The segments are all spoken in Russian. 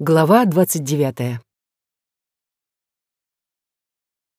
Глава 29.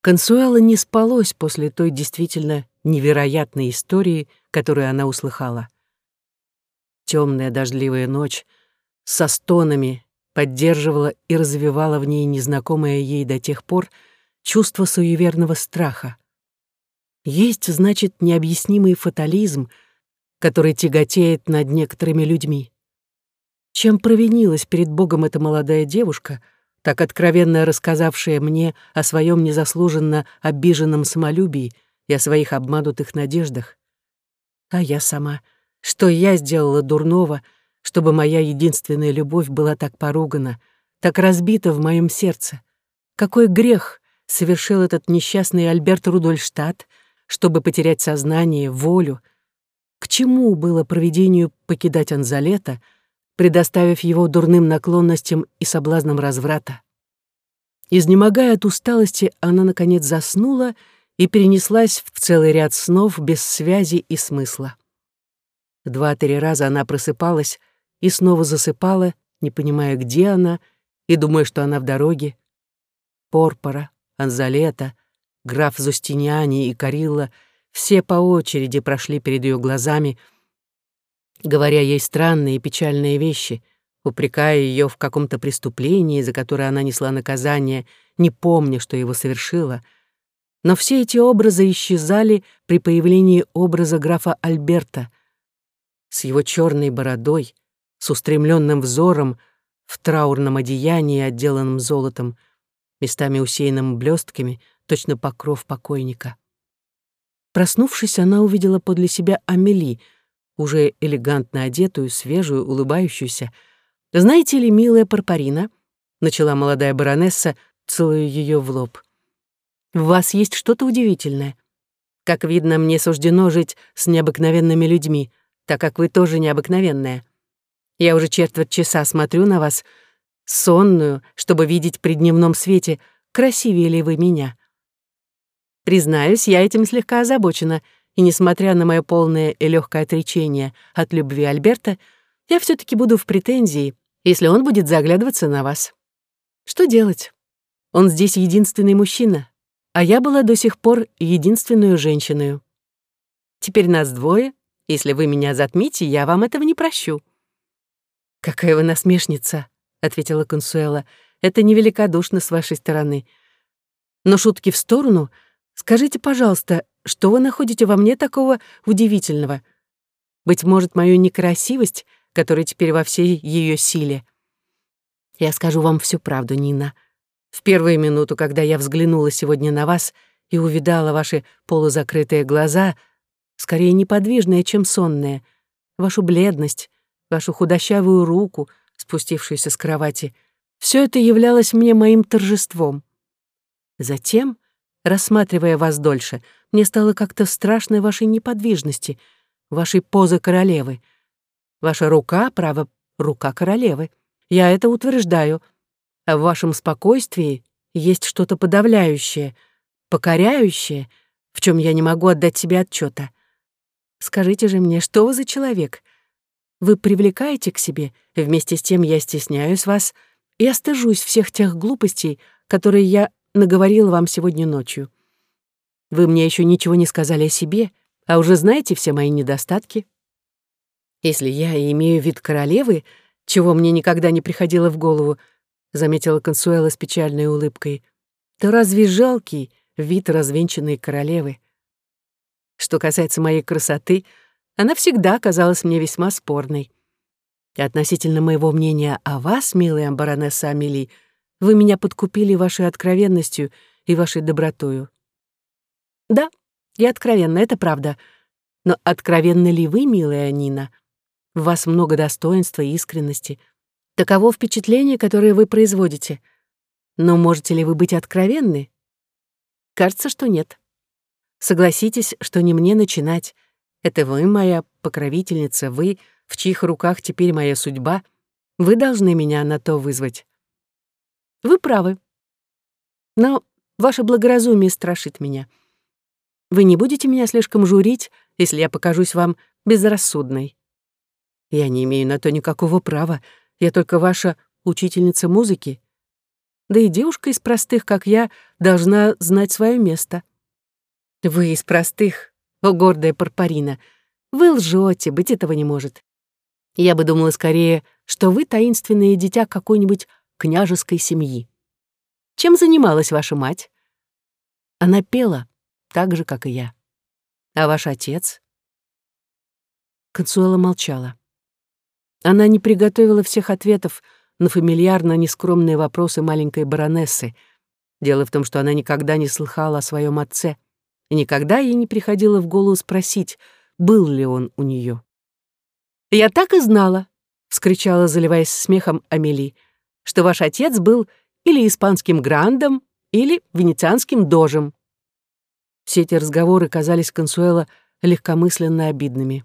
Консуэла не спалось после той действительно невероятной истории, которую она услыхала. Темная дождливая ночь со стонами поддерживала и развивала в ней незнакомое ей до тех пор чувство суеверного страха. Есть, значит, необъяснимый фатализм, который тяготеет над некоторыми людьми. Чем провинилась перед Богом эта молодая девушка, так откровенно рассказавшая мне о своем незаслуженно обиженном самолюбии и о своих обманутых надеждах? А я сама, что я сделала дурного, чтобы моя единственная любовь была так поругана, так разбита в моем сердце? Какой грех совершил этот несчастный Альберт Рудольштадт, чтобы потерять сознание, волю? К чему было проведению покидать Анзалета — предоставив его дурным наклонностям и соблазнам разврата. Изнемогая от усталости, она, наконец, заснула и перенеслась в целый ряд снов без связи и смысла. Два-три раза она просыпалась и снова засыпала, не понимая, где она, и думая, что она в дороге. Порпора, Анзалета, граф Зустиниани и Карилла все по очереди прошли перед ее глазами — говоря ей странные и печальные вещи, упрекая ее в каком-то преступлении, за которое она несла наказание, не помня, что его совершила. Но все эти образы исчезали при появлении образа графа Альберта с его черной бородой, с устремленным взором, в траурном одеянии, отделанном золотом, местами усеянным блестками, точно покров покойника. Проснувшись, она увидела подле себя Амели — уже элегантно одетую, свежую, улыбающуюся. «Знаете ли, милая Парпарина?» — начала молодая баронесса, целуя ее в лоб. «В вас есть что-то удивительное. Как видно, мне суждено жить с необыкновенными людьми, так как вы тоже необыкновенная. Я уже четверть часа смотрю на вас, сонную, чтобы видеть при дневном свете, красивее ли вы меня. Признаюсь, я этим слегка озабочена — и несмотря на мое полное и легкое отречение от любви Альберта, я все таки буду в претензии, если он будет заглядываться на вас. Что делать? Он здесь единственный мужчина, а я была до сих пор единственную женщиной. Теперь нас двое. Если вы меня затмите, я вам этого не прощу». «Какая вы насмешница», — ответила Консуэла. «Это невеликодушно с вашей стороны. Но шутки в сторону. Скажите, пожалуйста, что вы находите во мне такого удивительного? Быть может, мою некрасивость, которая теперь во всей ее силе. Я скажу вам всю правду, Нина. В первую минуту, когда я взглянула сегодня на вас и увидала ваши полузакрытые глаза, скорее неподвижные, чем сонные, вашу бледность, вашу худощавую руку, спустившуюся с кровати, все это являлось мне моим торжеством. Затем, рассматривая вас дольше — мне стало как-то страшно вашей неподвижности, вашей позы королевы. Ваша рука, право, рука королевы. Я это утверждаю. А в вашем спокойствии есть что-то подавляющее, покоряющее, в чем я не могу отдать себе отчета. Скажите же мне, что вы за человек? Вы привлекаете к себе, вместе с тем я стесняюсь вас и остыжусь всех тех глупостей, которые я наговорила вам сегодня ночью. Вы мне еще ничего не сказали о себе, а уже знаете все мои недостатки. Если я имею вид королевы, чего мне никогда не приходило в голову, заметила Консуэла с печальной улыбкой, то разве жалкий вид развенчанной королевы? Что касается моей красоты, она всегда казалась мне весьма спорной. И относительно моего мнения о вас, милая баронесса Амели, вы меня подкупили вашей откровенностью и вашей добротою. Да, я откровенна, это правда. Но откровенны ли вы, милая Нина? В вас много достоинства и искренности. Таково впечатление, которое вы производите. Но можете ли вы быть откровенны? Кажется, что нет. Согласитесь, что не мне начинать. Это вы моя покровительница, вы, в чьих руках теперь моя судьба. Вы должны меня на то вызвать. Вы правы. Но ваше благоразумие страшит меня. Вы не будете меня слишком журить, если я покажусь вам безрассудной? Я не имею на то никакого права. Я только ваша учительница музыки. Да и девушка из простых, как я, должна знать свое место. Вы из простых, о гордая Парпарина. Вы лжете, быть этого не может. Я бы думала скорее, что вы таинственное дитя какой-нибудь княжеской семьи. Чем занималась ваша мать? Она пела, так же, как и я. А ваш отец? Консуэла молчала. Она не приготовила всех ответов на фамильярно нескромные вопросы маленькой баронессы. Дело в том, что она никогда не слыхала о своем отце, и никогда ей не приходило в голову спросить, был ли он у нее. «Я так и знала», — вскричала, заливаясь смехом Амели, «что ваш отец был или испанским грандом, или венецианским дожем». Все эти разговоры казались Консуэла легкомысленно обидными.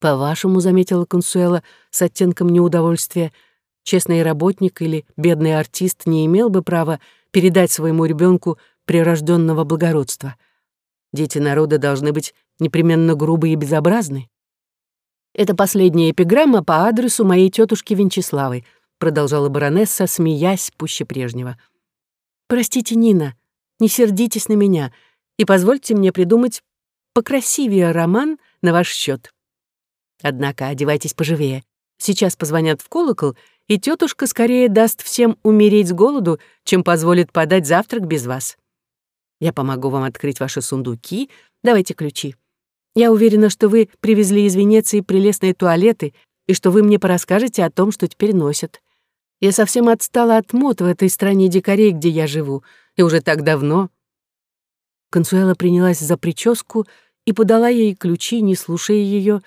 «По-вашему», — заметила Консуэла с оттенком неудовольствия, «честный работник или бедный артист не имел бы права передать своему ребенку прирожденного благородства. Дети народа должны быть непременно грубы и безобразны». «Это последняя эпиграмма по адресу моей тетушки Венчеславы», продолжала баронесса, смеясь пуще прежнего. «Простите, Нина, не сердитесь на меня и позвольте мне придумать покрасивее роман на ваш счет. Однако одевайтесь поживее. Сейчас позвонят в колокол, и тетушка скорее даст всем умереть с голоду, чем позволит подать завтрак без вас. Я помогу вам открыть ваши сундуки. Давайте ключи. Я уверена, что вы привезли из Венеции прелестные туалеты и что вы мне порасскажете о том, что теперь носят. Я совсем отстала от мод в этой стране дикарей, где я живу, и уже так давно. Консуэла принялась за прическу и подала ей ключи, не слушая ее,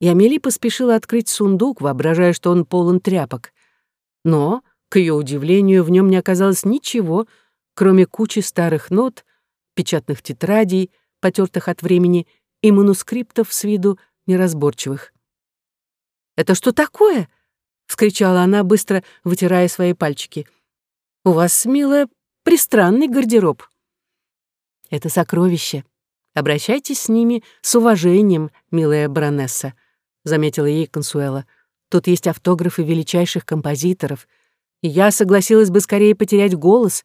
и Амели поспешила открыть сундук, воображая, что он полон тряпок. Но, к ее удивлению, в нем не оказалось ничего, кроме кучи старых нот, печатных тетрадей, потертых от времени, и манускриптов с виду неразборчивых. «Это что такое?» — вскричала она, быстро вытирая свои пальчики. «У вас, милая, пристранный гардероб». «Это сокровище. Обращайтесь с ними с уважением, милая баронесса», — заметила ей Консуэла. «Тут есть автографы величайших композиторов, я согласилась бы скорее потерять голос,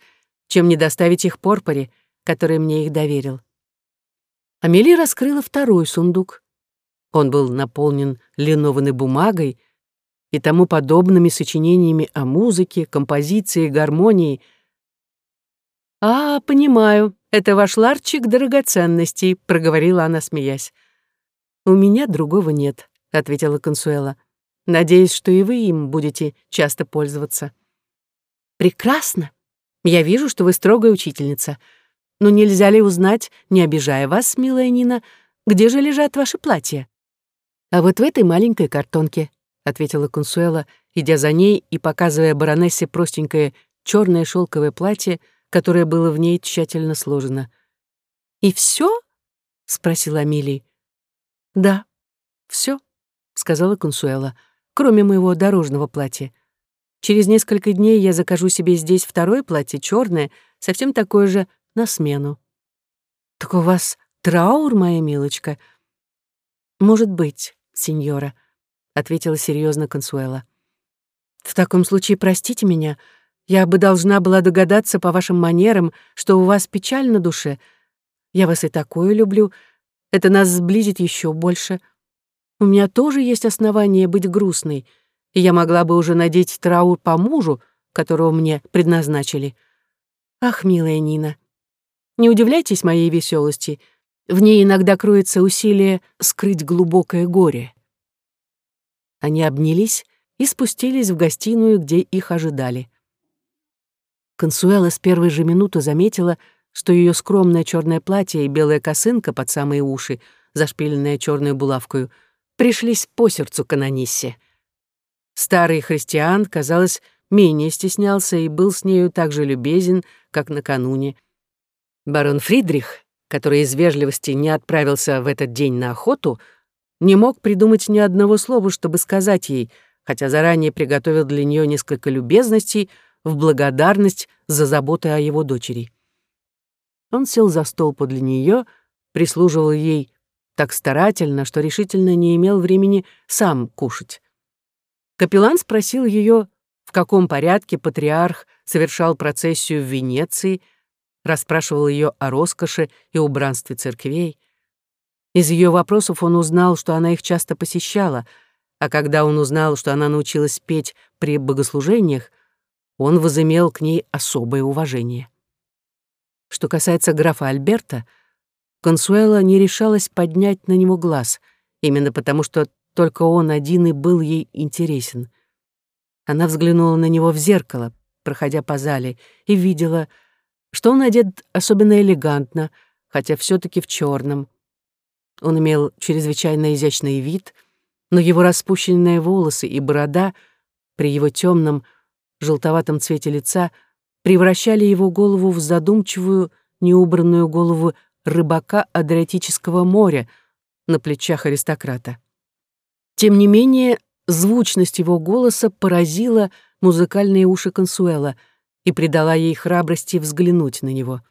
чем не доставить их Порпоре, который мне их доверил». Амели раскрыла второй сундук. Он был наполнен линованной бумагой и тому подобными сочинениями о музыке, композиции, гармонии. «А, понимаю, это ваш ларчик драгоценностей», — проговорила она, смеясь. «У меня другого нет», — ответила Консуэла. «Надеюсь, что и вы им будете часто пользоваться». «Прекрасно. Я вижу, что вы строгая учительница. Но нельзя ли узнать, не обижая вас, милая Нина, где же лежат ваши платья?» «А вот в этой маленькой картонке», — ответила Консуэла, идя за ней и показывая баронессе простенькое черное шелковое платье, которое было в ней тщательно сложено. «И все? спросила Амилия. «Да, все, сказала Консуэла, «кроме моего дорожного платья. Через несколько дней я закажу себе здесь второе платье, черное, совсем такое же, на смену». «Так у вас траур, моя милочка?» «Может быть», сеньора», — ответила серьезно Консуэла. «В таком случае простите меня. Я бы должна была догадаться по вашим манерам, что у вас печаль на душе. Я вас и такое люблю. Это нас сблизит еще больше. У меня тоже есть основания быть грустной, и я могла бы уже надеть траур по мужу, которого мне предназначили. Ах, милая Нина, не удивляйтесь моей веселости. В ней иногда кроется усилие скрыть глубокое горе. Они обнялись и спустились в гостиную, где их ожидали. Консуэла с первой же минуты заметила, что ее скромное черное платье и белая косынка под самые уши, зашпиленная черной булавкой, пришлись по сердцу канониссе. Старый христиан, казалось, менее стеснялся и был с нею так же любезен, как накануне. Барон Фридрих, который из вежливости не отправился в этот день на охоту, не мог придумать ни одного слова, чтобы сказать ей, хотя заранее приготовил для нее несколько любезностей в благодарность за заботу о его дочери. Он сел за стол подле нее, прислуживал ей так старательно, что решительно не имел времени сам кушать. Капеллан спросил ее, в каком порядке патриарх совершал процессию в Венеции, расспрашивал ее о роскоши и убранстве церквей. Из ее вопросов он узнал, что она их часто посещала, а когда он узнал, что она научилась петь при богослужениях, он возымел к ней особое уважение. Что касается графа Альберта, Консуэла не решалась поднять на него глаз, именно потому что только он один и был ей интересен. Она взглянула на него в зеркало, проходя по зале, и видела, что он одет особенно элегантно, хотя все таки в черном. Он имел чрезвычайно изящный вид, но его распущенные волосы и борода при его темном желтоватом цвете лица превращали его голову в задумчивую, неубранную голову рыбака Адриатического моря на плечах аристократа. Тем не менее, звучность его голоса поразила музыкальные уши Консуэла и придала ей храбрости взглянуть на него.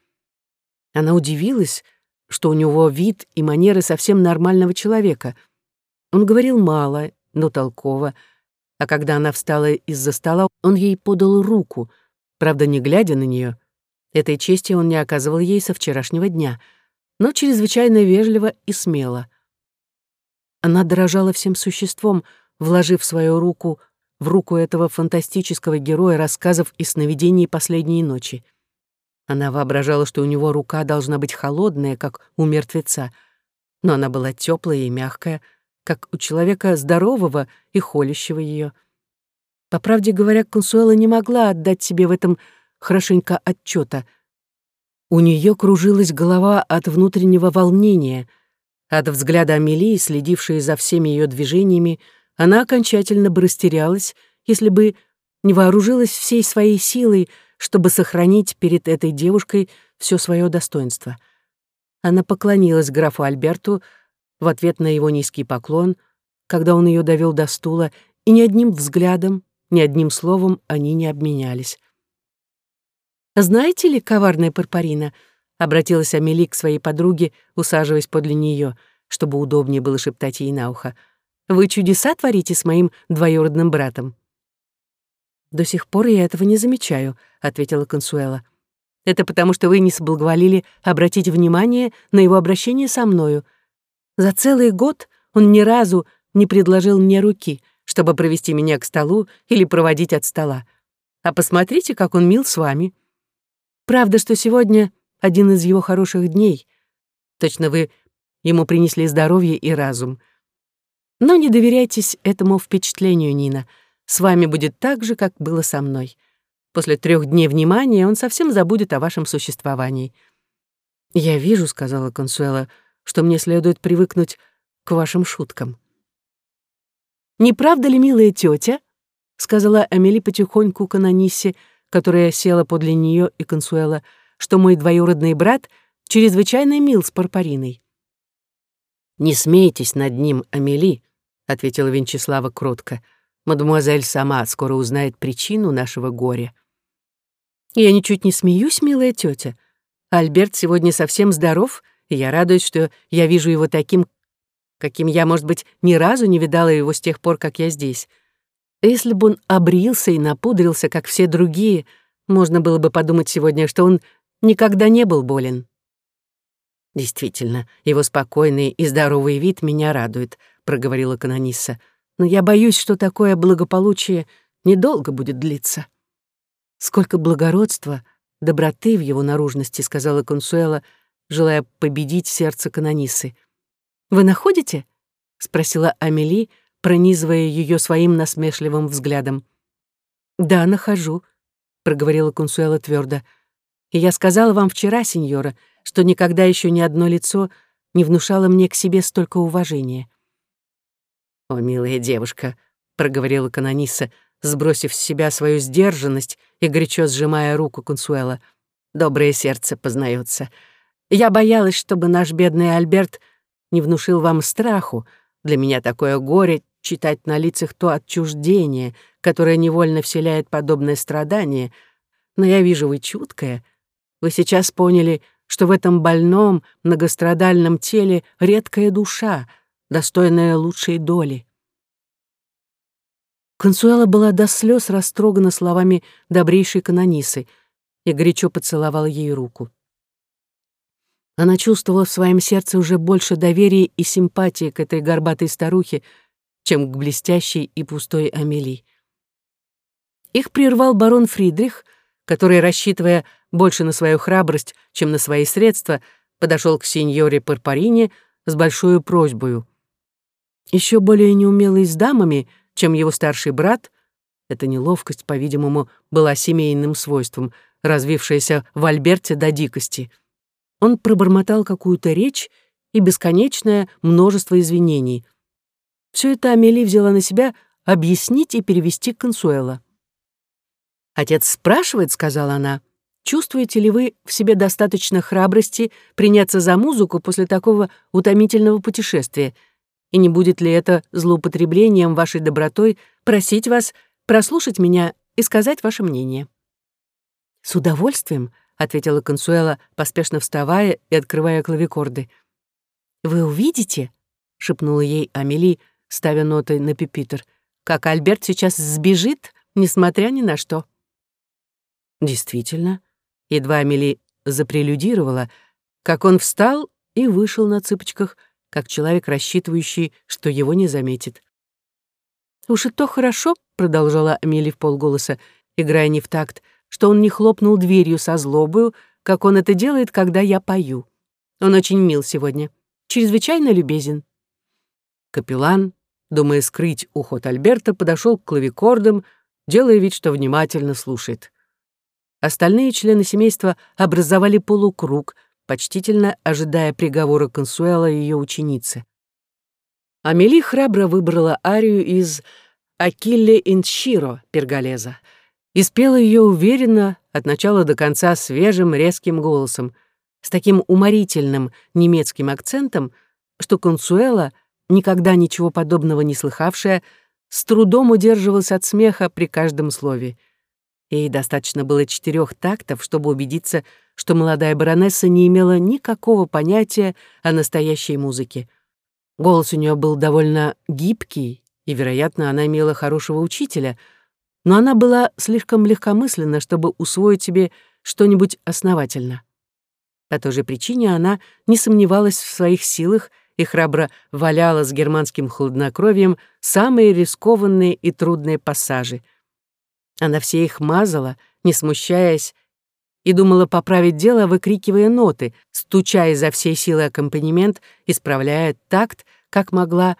Она удивилась, что у него вид и манеры совсем нормального человека. Он говорил мало, но толково, а когда она встала из-за стола, он ей подал руку, правда, не глядя на нее. Этой чести он не оказывал ей со вчерашнего дня, но чрезвычайно вежливо и смело. Она дрожала всем существом, вложив свою руку в руку этого фантастического героя рассказов и сновидений последней ночи. Она воображала, что у него рука должна быть холодная, как у мертвеца, но она была теплая и мягкая, как у человека здорового и холящего ее. По правде говоря, Консуэла не могла отдать себе в этом хорошенько отчета. У нее кружилась голова от внутреннего волнения. От взгляда Амелии, следившей за всеми ее движениями, она окончательно бы растерялась, если бы не вооружилась всей своей силой, чтобы сохранить перед этой девушкой все свое достоинство. Она поклонилась графу Альберту в ответ на его низкий поклон, когда он ее довел до стула, и ни одним взглядом, ни одним словом они не обменялись. «Знаете ли, коварная Парпарина?» — обратилась Амели к своей подруге, усаживаясь подле нее, чтобы удобнее было шептать ей на ухо. «Вы чудеса творите с моим двоюродным братом?» «До сих пор я этого не замечаю», — ответила Консуэла. «Это потому, что вы не соблаговолили обратить внимание на его обращение со мною. За целый год он ни разу не предложил мне руки, чтобы провести меня к столу или проводить от стола. А посмотрите, как он мил с вами. Правда, что сегодня один из его хороших дней. Точно вы ему принесли здоровье и разум. Но не доверяйтесь этому впечатлению, Нина — с вами будет так же, как было со мной. После трех дней внимания он совсем забудет о вашем существовании. «Я вижу», — сказала Консуэла, — «что мне следует привыкнуть к вашим шуткам». «Не правда ли, милая тетя?» — сказала Амели потихоньку к Ананисе, которая села подле нее и Консуэла, что мой двоюродный брат чрезвычайно мил с Парпариной. «Не смейтесь над ним, Амели», — ответила Венчеслава кротко. — Мадемуазель сама скоро узнает причину нашего горя. Я ничуть не смеюсь, милая тетя. Альберт сегодня совсем здоров, я радуюсь, что я вижу его таким, каким я, может быть, ни разу не видала его с тех пор, как я здесь. Если бы он обрился и напудрился, как все другие, можно было бы подумать сегодня, что он никогда не был болен. Действительно, его спокойный и здоровый вид меня радует, проговорила канонисса но я боюсь, что такое благополучие недолго будет длиться. Сколько благородства, доброты в его наружности, сказала Консуэла, желая победить сердце канонисы. Вы находите? спросила Амели, пронизывая ее своим насмешливым взглядом. Да, нахожу, проговорила Консуэла твердо. И я сказала вам вчера, сеньора, что никогда еще ни одно лицо не внушало мне к себе столько уважения. «О, милая девушка», — проговорила канониса, сбросив с себя свою сдержанность и горячо сжимая руку Консуэла. «Доброе сердце познается. Я боялась, чтобы наш бедный Альберт не внушил вам страху. Для меня такое горе — читать на лицах то отчуждение, которое невольно вселяет подобное страдание. Но я вижу, вы чуткая. Вы сейчас поняли, что в этом больном, многострадальном теле редкая душа — достойная лучшей доли. Консуэла была до слез растрогана словами добрейшей канонисы и горячо поцеловала ей руку. Она чувствовала в своем сердце уже больше доверия и симпатии к этой горбатой старухе, чем к блестящей и пустой Амелии. Их прервал барон Фридрих, который, рассчитывая больше на свою храбрость, чем на свои средства, подошел к сеньоре Парпарине с большой просьбой. Еще более неумелый с дамами, чем его старший брат, эта неловкость, по-видимому, была семейным свойством, развившаяся в Альберте до дикости. Он пробормотал какую-то речь и бесконечное множество извинений. Все это Амели взяла на себя объяснить и перевести Консуэла. «Отец спрашивает», — сказала она, «чувствуете ли вы в себе достаточно храбрости приняться за музыку после такого утомительного путешествия? И не будет ли это злоупотреблением вашей добротой просить вас прослушать меня и сказать ваше мнение?» «С удовольствием», — ответила Консуэла, поспешно вставая и открывая клавикорды. «Вы увидите», — шепнула ей Амели, ставя ноты на пепитер, «как Альберт сейчас сбежит, несмотря ни на что». Действительно, едва Амели запрелюдировала, как он встал и вышел на цыпочках, как человек, рассчитывающий, что его не заметит. «Уж и то хорошо», — продолжала Амели в полголоса, играя не в такт, что он не хлопнул дверью со злобою, как он это делает, когда я пою. Он очень мил сегодня, чрезвычайно любезен. Капеллан, думая скрыть уход Альберта, подошел к клавикордам, делая вид, что внимательно слушает. Остальные члены семейства образовали полукруг, почтительно ожидая приговора Консуэла и ее ученицы. Амели храбро выбрала арию из «Акилле инчиро» Перголеза и спела ее уверенно, от начала до конца свежим резким голосом, с таким уморительным немецким акцентом, что Консуэла, никогда ничего подобного не слыхавшая, с трудом удерживалась от смеха при каждом слове — Ей достаточно было четырех тактов, чтобы убедиться, что молодая баронесса не имела никакого понятия о настоящей музыке. Голос у нее был довольно гибкий, и, вероятно, она имела хорошего учителя, но она была слишком легкомысленна, чтобы усвоить себе что-нибудь основательно. По той же причине она не сомневалась в своих силах и храбро валяла с германским хладнокровием самые рискованные и трудные пассажи — она все их мазала, не смущаясь, и думала поправить дело, выкрикивая ноты, стуча изо всей силы аккомпанемент, исправляя такт, как могла,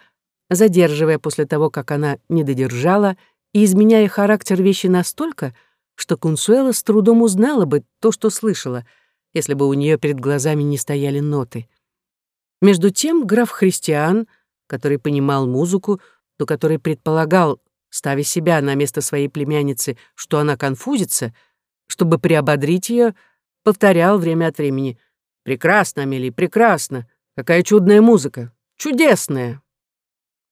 задерживая после того, как она не додержала, и изменяя характер вещи настолько, что Кунсуэла с трудом узнала бы то, что слышала, если бы у нее перед глазами не стояли ноты. Между тем граф Христиан, который понимал музыку, но который предполагал, ставя себя на место своей племянницы, что она конфузится, чтобы приободрить ее, повторял время от времени «Прекрасно, Амели, прекрасно! Какая чудная музыка! Чудесная!»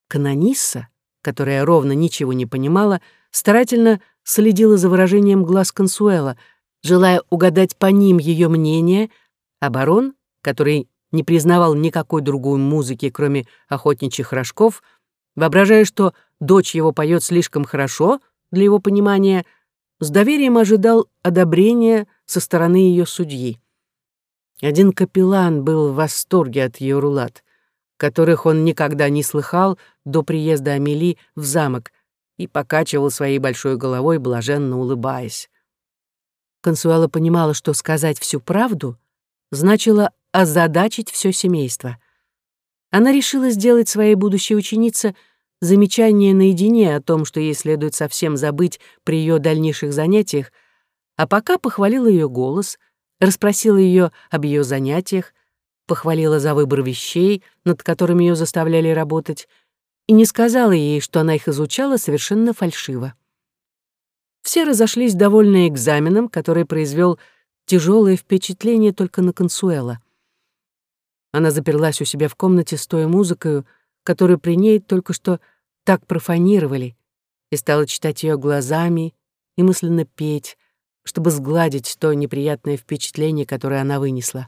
Канонисса, которая ровно ничего не понимала, старательно следила за выражением глаз Консуэла, желая угадать по ним ее мнение, а барон, который не признавал никакой другой музыки, кроме охотничьих рожков, воображая, что дочь его поет слишком хорошо для его понимания, с доверием ожидал одобрения со стороны ее судьи. Один капеллан был в восторге от ее рулат, которых он никогда не слыхал до приезда Амели в замок и покачивал своей большой головой, блаженно улыбаясь. Консуэла понимала, что сказать всю правду значило озадачить все семейство. Она решила сделать своей будущей ученице — замечание наедине о том, что ей следует совсем забыть при ее дальнейших занятиях, а пока похвалила ее голос, расспросила ее об ее занятиях, похвалила за выбор вещей, над которыми ее заставляли работать, и не сказала ей, что она их изучала совершенно фальшиво. Все разошлись довольны экзаменом, который произвел тяжелое впечатление только на Консуэла. Она заперлась у себя в комнате с той музыкой, которую при ней только что так профанировали, и стала читать ее глазами и мысленно петь, чтобы сгладить то неприятное впечатление, которое она вынесла.